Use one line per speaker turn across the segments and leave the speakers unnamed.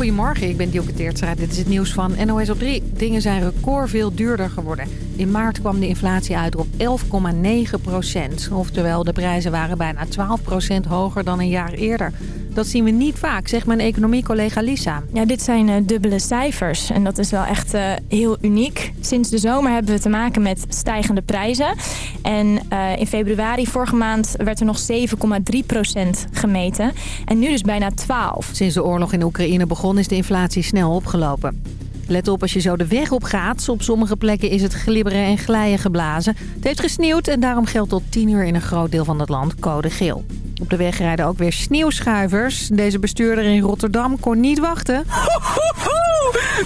Goedemorgen, ik ben Dielke Teertstra. Dit is het nieuws van NOS op 3. Dingen zijn record veel duurder geworden. In maart kwam de inflatie uit op 11,9 procent. Oftewel, de prijzen waren bijna 12 procent hoger dan een jaar eerder. Dat zien we niet vaak, zegt mijn economiecollega Lisa.
Ja, dit zijn uh, dubbele cijfers en dat is wel echt uh, heel uniek. Sinds de zomer hebben we te maken met stijgende prijzen. En uh, in februari vorige maand werd er nog 7,3% gemeten. En nu dus bijna 12.
Sinds de oorlog in Oekraïne begon is de inflatie snel opgelopen. Let op als je zo de weg op gaat. Op sommige plekken is het glibberen en glijden geblazen. Het heeft gesneeuwd en daarom geldt tot 10 uur in een groot deel van het land code geel. Op de weg rijden ook weer sneeuwschuivers. Deze bestuurder in Rotterdam kon niet wachten.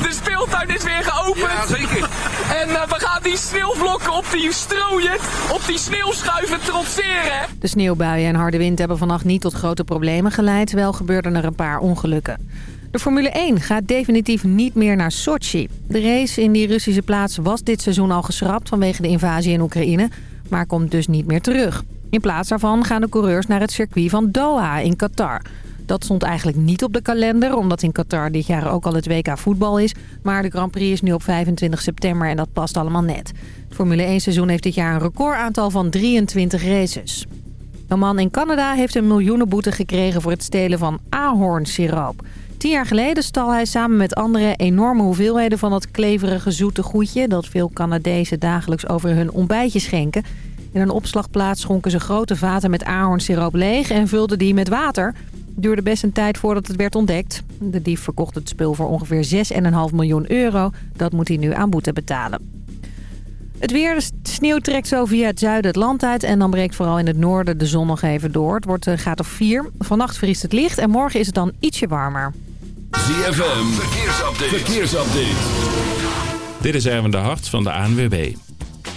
De speeltuin is weer geopend.
Ja, zeker.
En uh, we gaan die sneeuwvlokken op die strooien, op die sneeuwschuiven trotseren.
De sneeuwbuien en harde wind hebben vannacht niet tot grote problemen geleid. Wel gebeurden er een paar ongelukken. De Formule 1 gaat definitief niet meer naar Sochi. De race in die Russische plaats was dit seizoen al geschrapt vanwege de invasie in Oekraïne, maar komt dus niet meer terug. In plaats daarvan gaan de coureurs naar het circuit van Doha in Qatar. Dat stond eigenlijk niet op de kalender, omdat in Qatar dit jaar ook al het WK voetbal is. Maar de Grand Prix is nu op 25 september en dat past allemaal net. Het Formule 1 seizoen heeft dit jaar een recordaantal van 23 races. Een man in Canada heeft een miljoenenboete gekregen voor het stelen van ahornsiroop. Tien jaar geleden stal hij samen met anderen enorme hoeveelheden van dat kleverige zoete goedje... dat veel Canadezen dagelijks over hun ontbijtje schenken. In een opslagplaats schonken ze grote vaten met ahornsiroop leeg en vulden die met water. Duurde best een tijd voordat het werd ontdekt. De dief verkocht het spul voor ongeveer 6,5 miljoen euro. Dat moet hij nu aan boete betalen. Het weer, de sneeuw trekt zo via het zuiden het land uit... en dan breekt vooral in het noorden de zon nog even door. Het wordt een graad of 4. Vannacht vriest het licht en morgen is het dan ietsje warmer.
ZFM, verkeersupdate. verkeersupdate.
Dit is Erwin de Hart van de ANWB.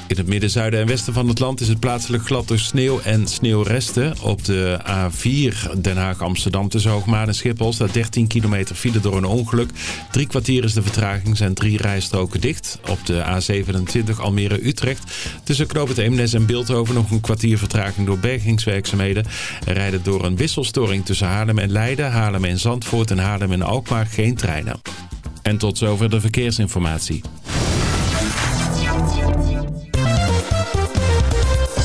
In het midden, zuiden en westen van het land is het plaatselijk glad door sneeuw en sneeuwresten. Op de A4 Den Haag-Amsterdam tussen Hoogmaan en Schiphol staat 13 kilometer file door een ongeluk. Drie kwartier is de vertraging, zijn drie rijstroken dicht. Op de A27 Almere-Utrecht tussen Knoop het Eemnes en Beeldhoven nog een kwartier vertraging door bergingswerkzaamheden. Er rijden door een wisselstoring tussen Haarlem en Leiden, Haarlem en Zandvoort en Haarlem en Alkmaar geen treinen. En tot zover de verkeersinformatie.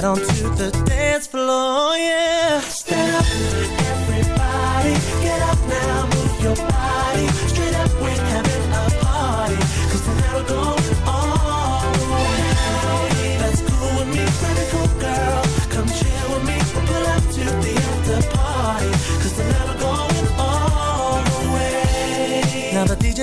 Just get onto the dance floor, yeah. Stand up, everybody, get up now, move your body.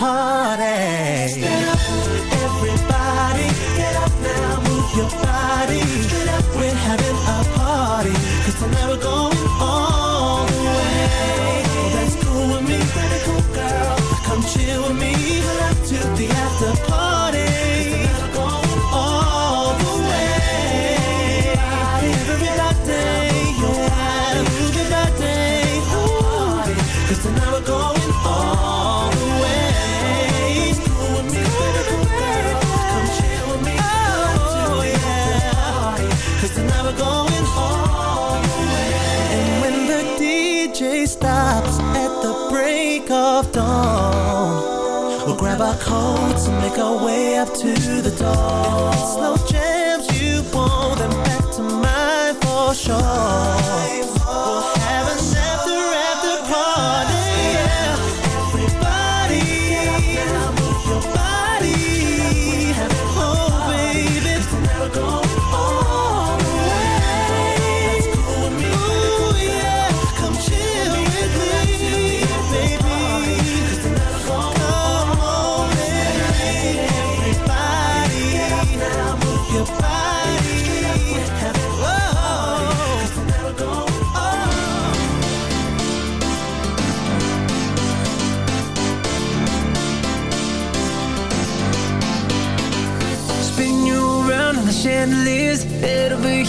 Stand up, everybody, get up now, move your body. And make our way up to the door. Slow jams you want them back to mine for sure.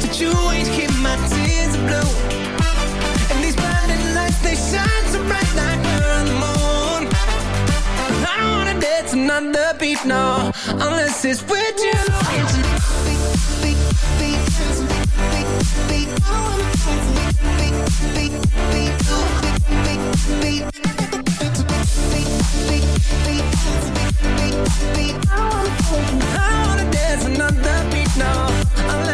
that you keep my tears And these lights, they shine so bright like we're on the moon. I wanna dance another beat, no Unless it's with you. I wanna dance another beat, no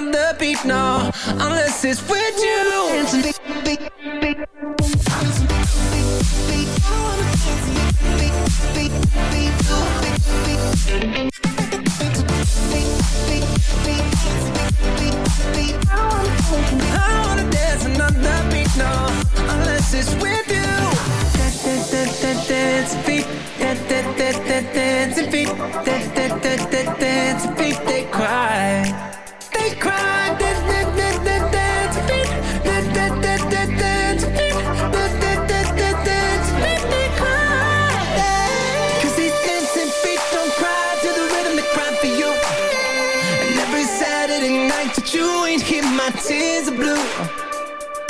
another beat, no Unless it's with you no Unless it's with you. Dance, dance, dance, dance, dance, beat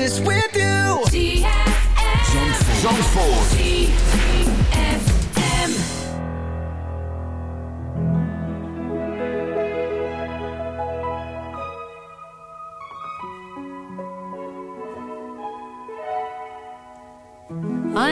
it's with you.
Zandvoort.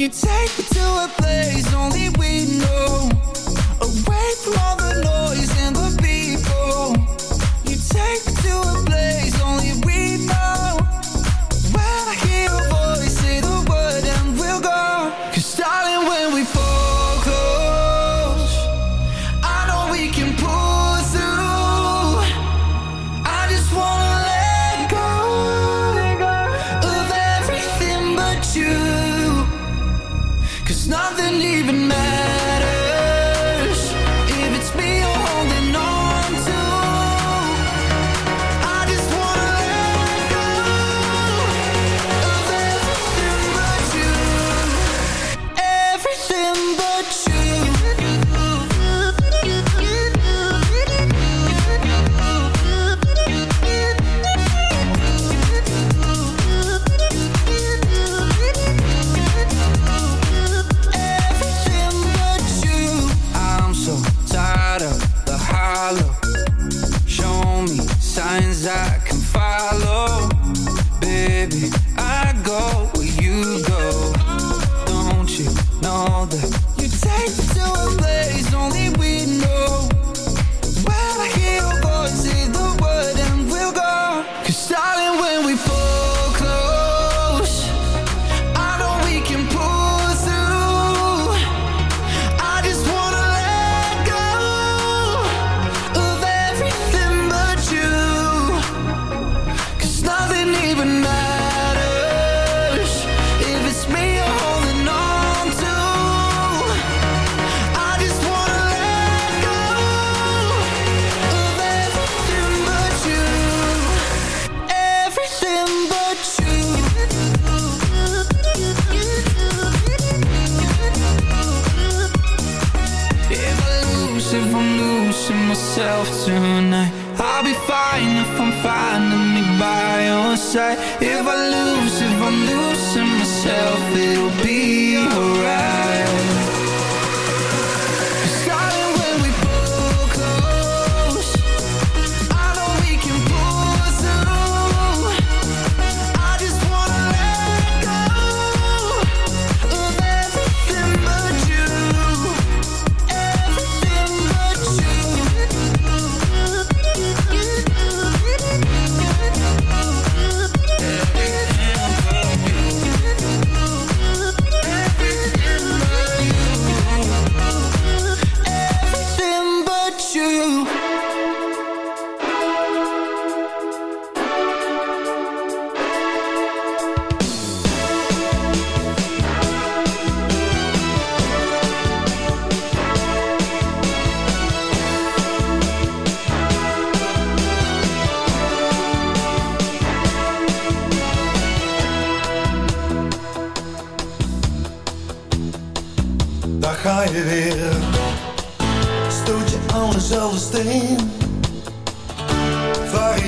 You
take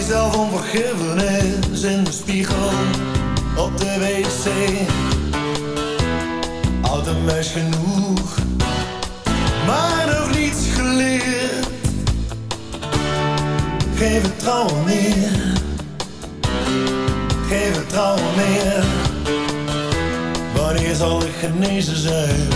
jezelf om is in de spiegel op de wc. Oud en wijs genoeg, maar nog niets geleerd. Geen vertrouwen meer, geen vertrouwen meer. Wanneer zal ik genezen zijn?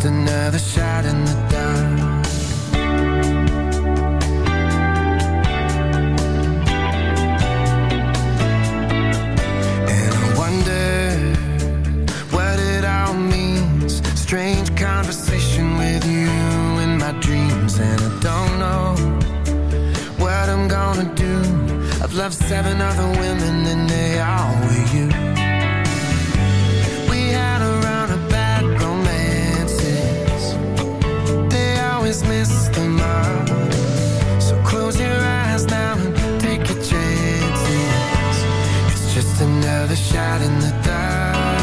just another shot in the dark. And I wonder what it all means. strange conversation with you in my dreams. And I don't know what I'm gonna do. I've loved seven other women and they all Close your eyes now and take. It's just another shot in the dark.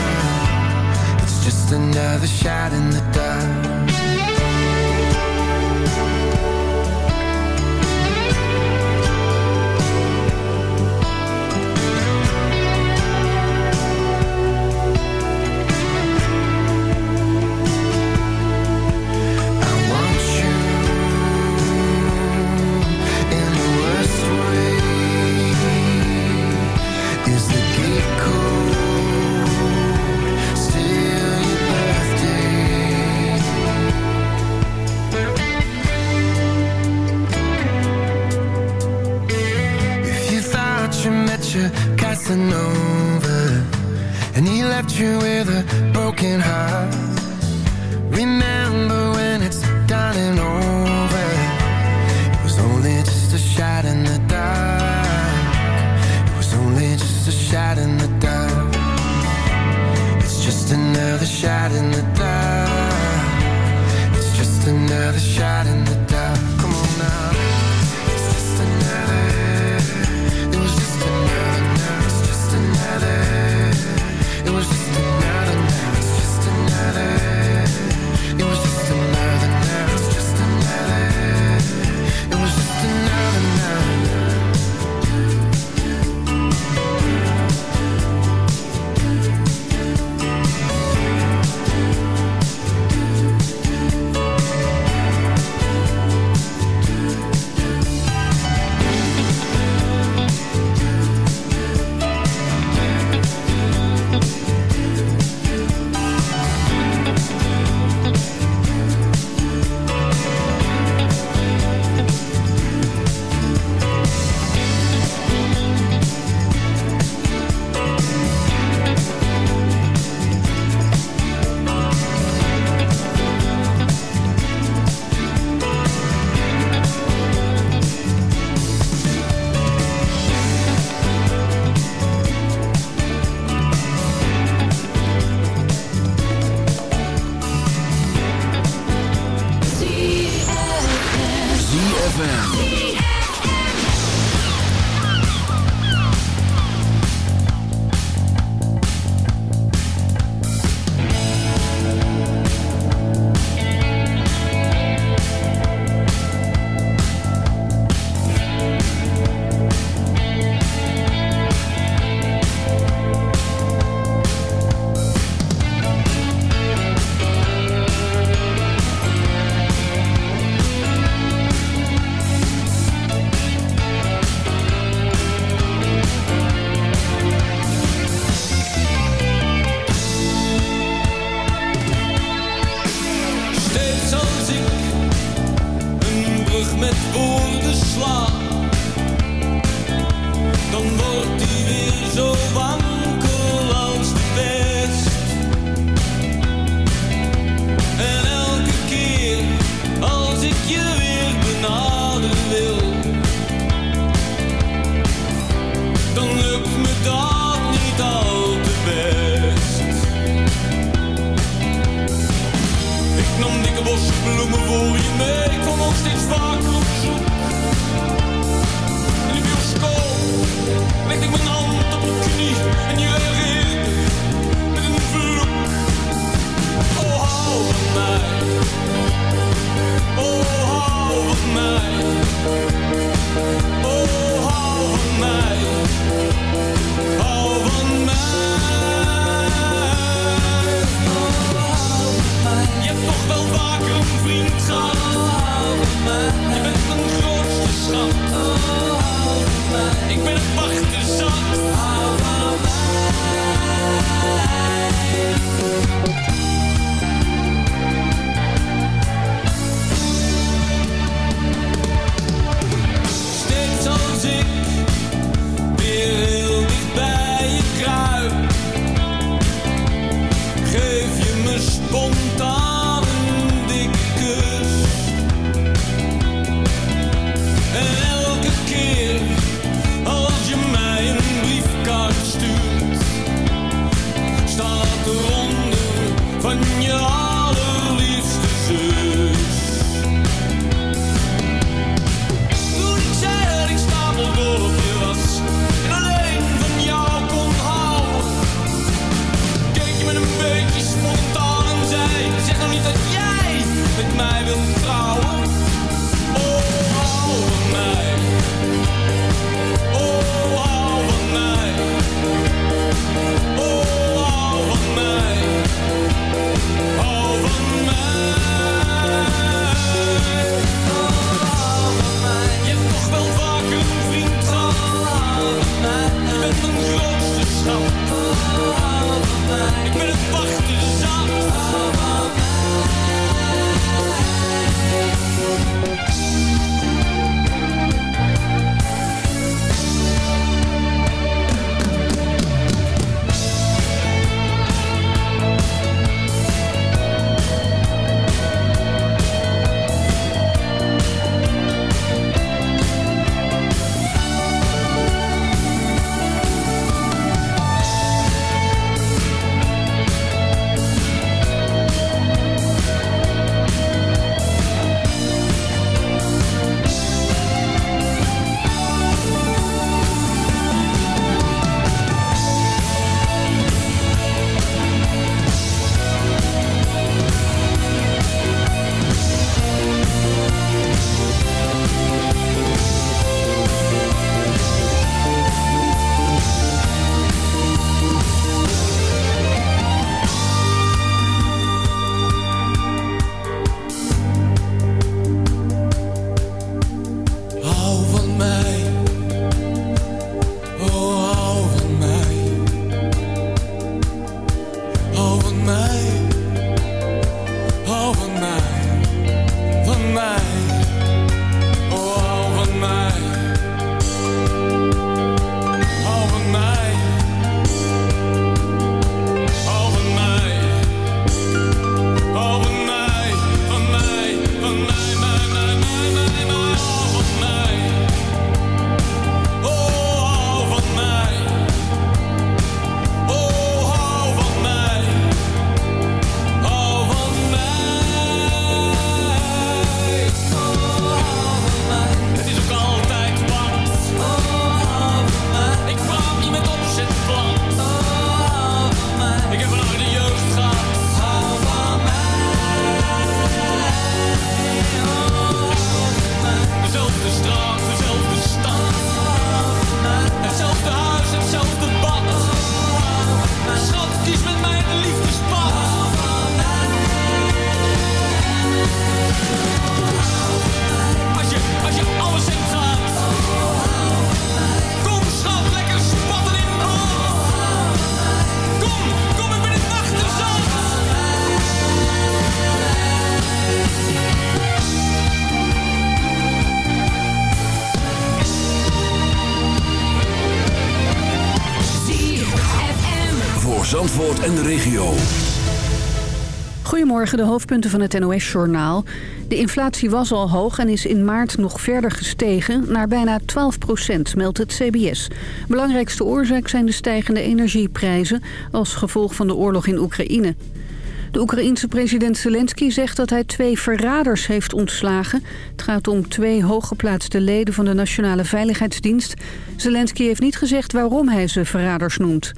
It's just another shot in the dark. nothing over. And he left you with a broken heart. Remember voor de slaap. Dan wordt hij weer
zo wankel als de pest. En elke keer als ik je weer benaderen wil, dan lukt me dat niet al te best. Ik nam dikke bosbloemen voor je mee, ik kwam nog steeds vaker. vaak een vriend gehouden. Je bent mijn grootste schat.
De hoofdpunten van het NOS-journaal. De inflatie was al hoog en is in maart nog verder gestegen... naar bijna 12 procent, meldt het CBS. Belangrijkste oorzaak zijn de stijgende energieprijzen... als gevolg van de oorlog in Oekraïne. De Oekraïense president Zelensky zegt dat hij twee verraders heeft ontslagen. Het gaat om twee hooggeplaatste leden van de Nationale Veiligheidsdienst. Zelensky heeft niet gezegd waarom hij ze verraders noemt.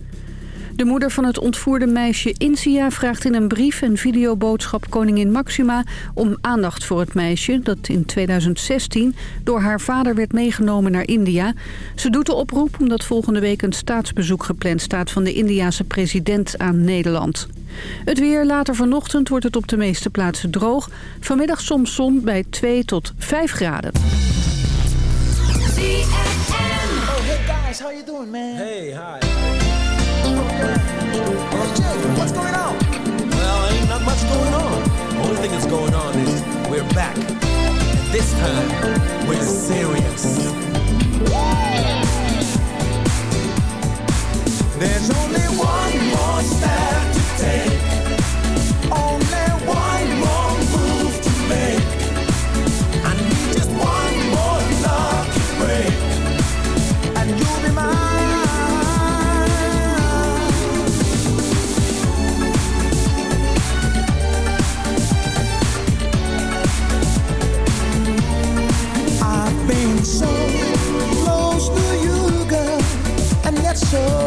De moeder van het ontvoerde meisje Insia vraagt in een brief en videoboodschap koningin Maxima om aandacht voor het meisje dat in 2016 door haar vader werd meegenomen naar India. Ze doet de oproep omdat volgende week een staatsbezoek gepland staat van de Indiase president aan Nederland. Het weer later vanochtend wordt het op de meeste plaatsen droog. Vanmiddag soms zon bij 2 tot 5 graden.
Oh, hey guys, how you doing, man? Hey, hi. going on. The only thing that's going on is we're back. And this time, we're serious. There's only one more step so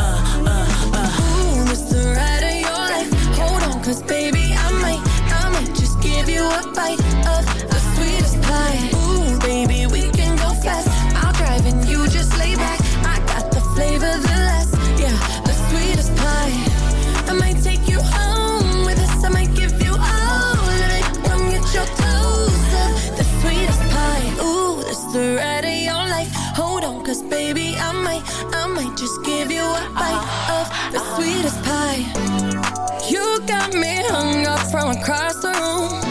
a bite of the sweetest pie. Ooh, baby, we can go fast. I'll drive and you just lay back. I got the flavor, the yeah, the sweetest pie. I might take you home with us. I might give you all of it. Your toes the sweetest pie. Ooh, the ride of your life. Hold on, cause baby, I might, I might just give you a bite of the sweetest pie. You got me hung up from across the room.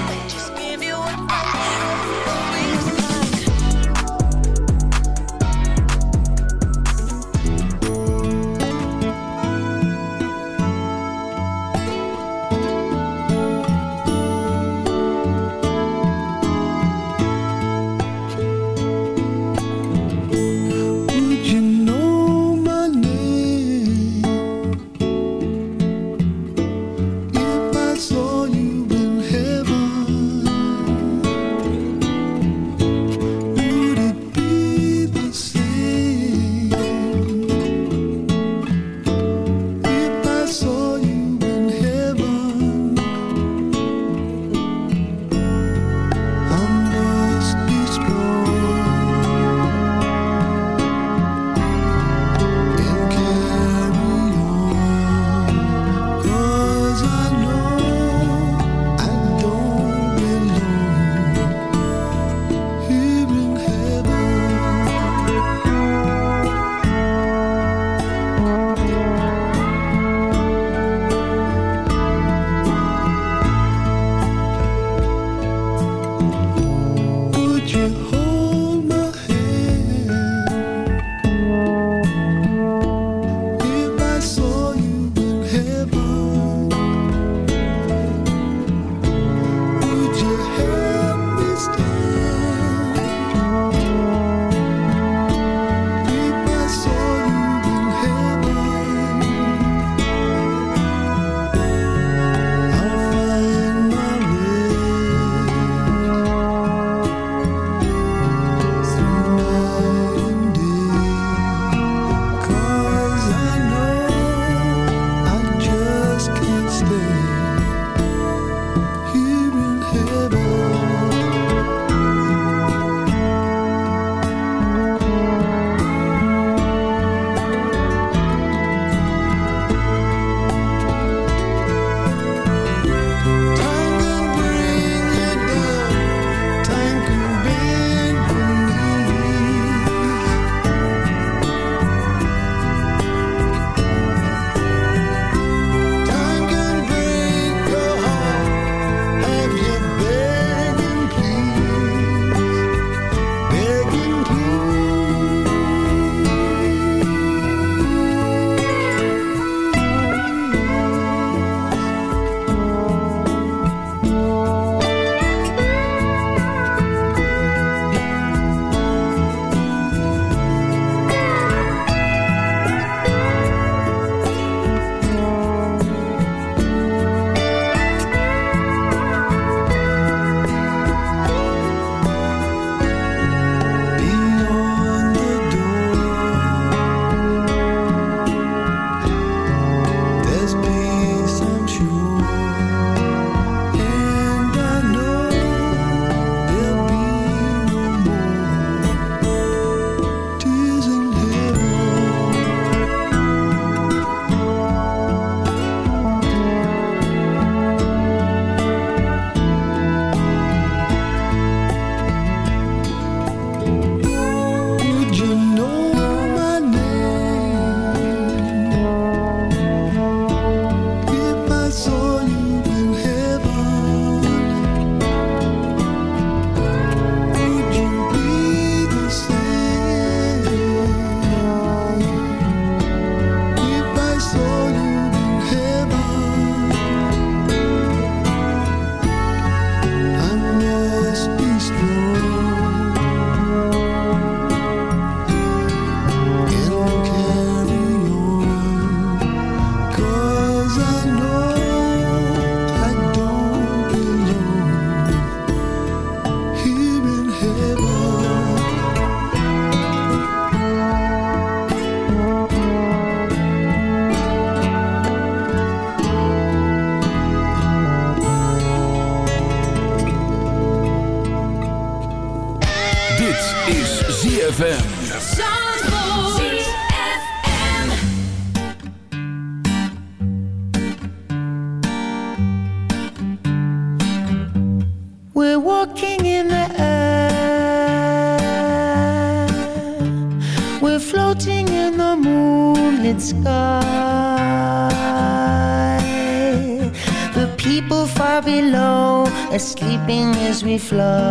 We're
walking in the air. We're floating in the moonlit sky. The people far below are sleeping as we fly.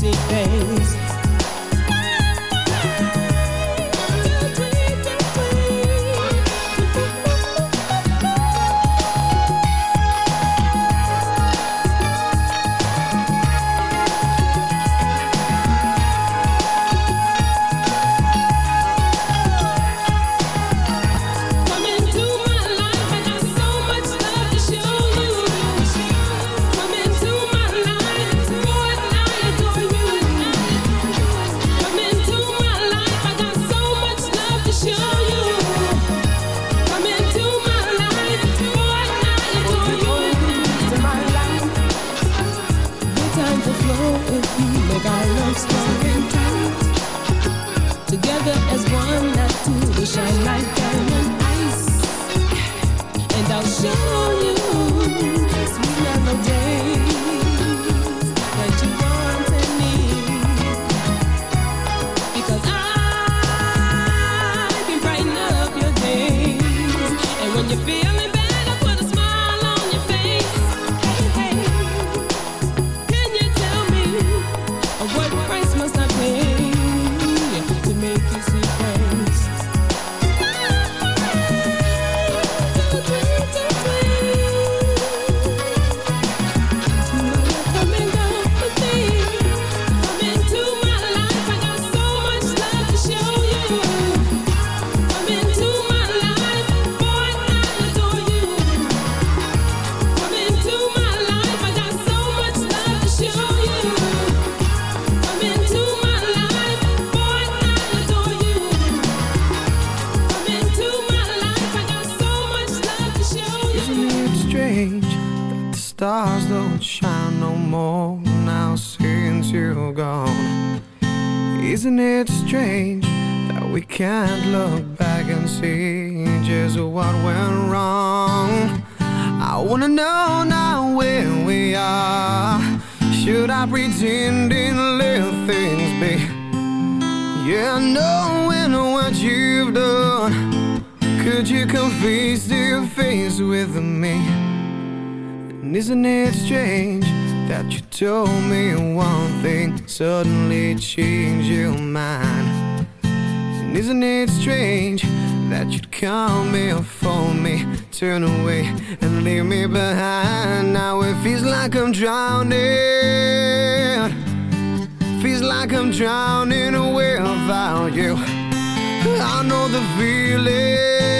basic things
always with me. And isn't it strange that you told me one thing, suddenly change your mind? And isn't it strange that you'd call me or phone me, turn away and leave me behind? Now it feels like I'm drowning. Feels like I'm drowning without you. I know the feeling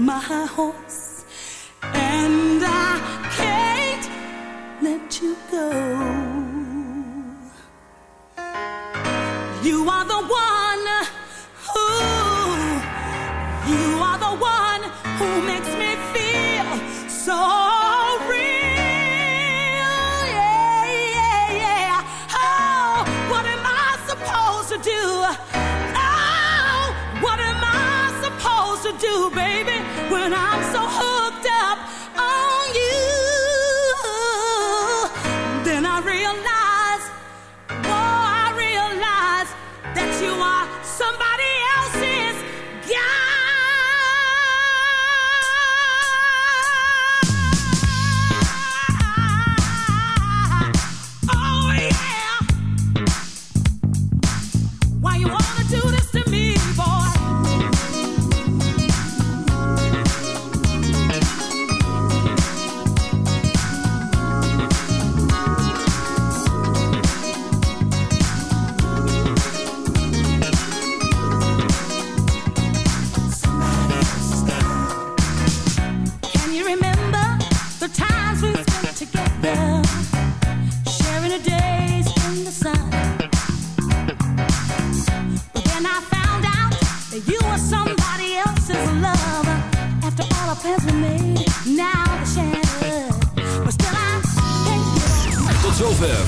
my
horse, and I can't let you go. When I'm